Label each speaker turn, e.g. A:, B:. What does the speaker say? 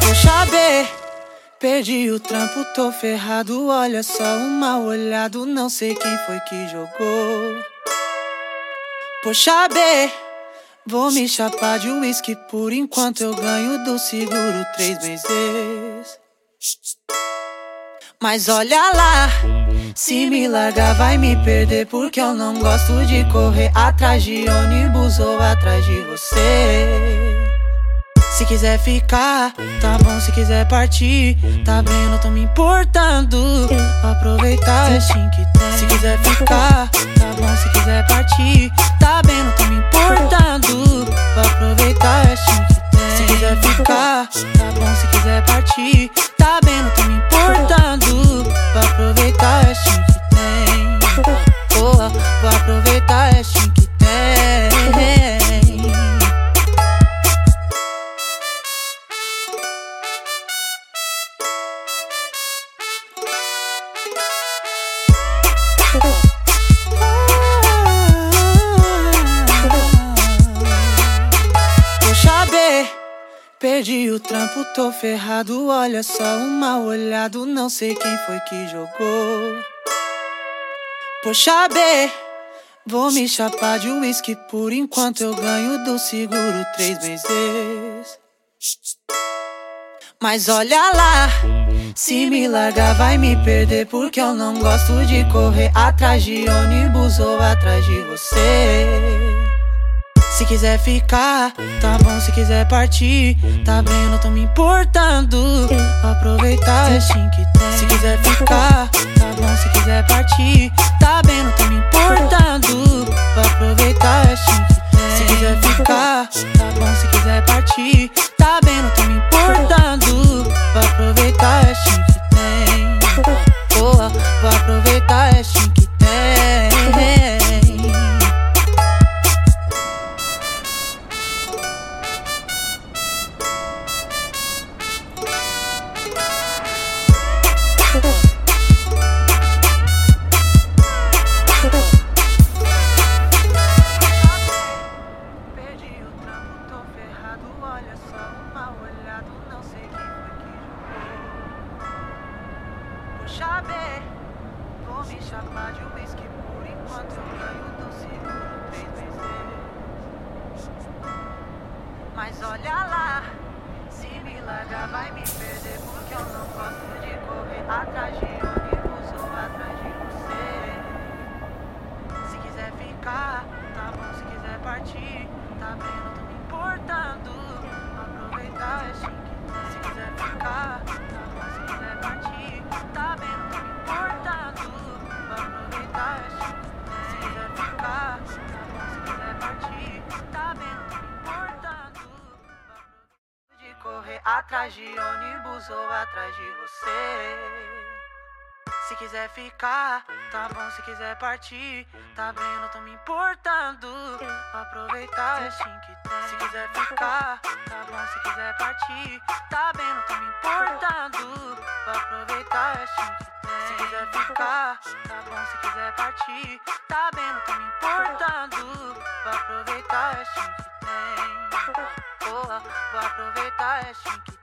A: Poxa B, perdi o trampo, tô ferrado. Olha só um mal olhado, não sei quem foi que jogou. Poxa B, vou me chapar de uísque por enquanto eu ganho do seguro três meses. Mas olha lá, se me largar vai me perder porque eu não gosto de correr atrás de ônibus ou atrás de você. Se quiser ficar, tá bom. Se quiser partir, tá bem, não tô me importando. Vou aproveitar é assim que tem. Se quiser ficar, tá bom. Se quiser partir, tá bem, não tô me importando. Vou aproveitar é assim que tem. Se quiser ficar, tá bom. Se quiser partir, aproveitar é assim que tem. Poxa B, perdi o trampo, tô ferrado. Olha só um mal olhado, não sei quem foi que jogou. Poxa B, vou me chapar de uísque por enquanto eu ganho do seguro três meses. Mas olha lá, se me largar vai me perder porque eu não gosto de correr atrás de ônibus ou atrás de você. Se quiser ficar, tá bom. Se quiser partir, tá bem, eu não tô me importando. Aproveitar é assim que tem. Se quiser ficar, tá bom. Se quiser partir, tá bem, partir, tá não tô me importando. Vou aproveitar assim que tem. Vou aproveitar assim que tem. Perdi Vou me chapar de uísque por enquanto eu ganho do seguro três. Mas olha lá, se me largar vai me perder porque eu não gosto de correr atrás de ônibus ou atrás de você. Se quiser ficar, tá bom. Se quiser partir, tá bem, não tô me importando. Aproveitar é que tem. Se quiser ficar, tá bom. Correr atrás de ônibus ou atrás de você. Se quiser ficar, tá bom. Se quiser partir, tá bem, eu não tô me importando. Aproveitar é assim que tem. Se quiser ficar, tá. Se quiser partir, tá bem, não tô me importando. Vou aproveitar tem. Se quiser ficar, tá bom. Se quiser partir, tá bem, não tô me importando. Vou aproveitar assim que tem. Boa, vou aproveitar tem.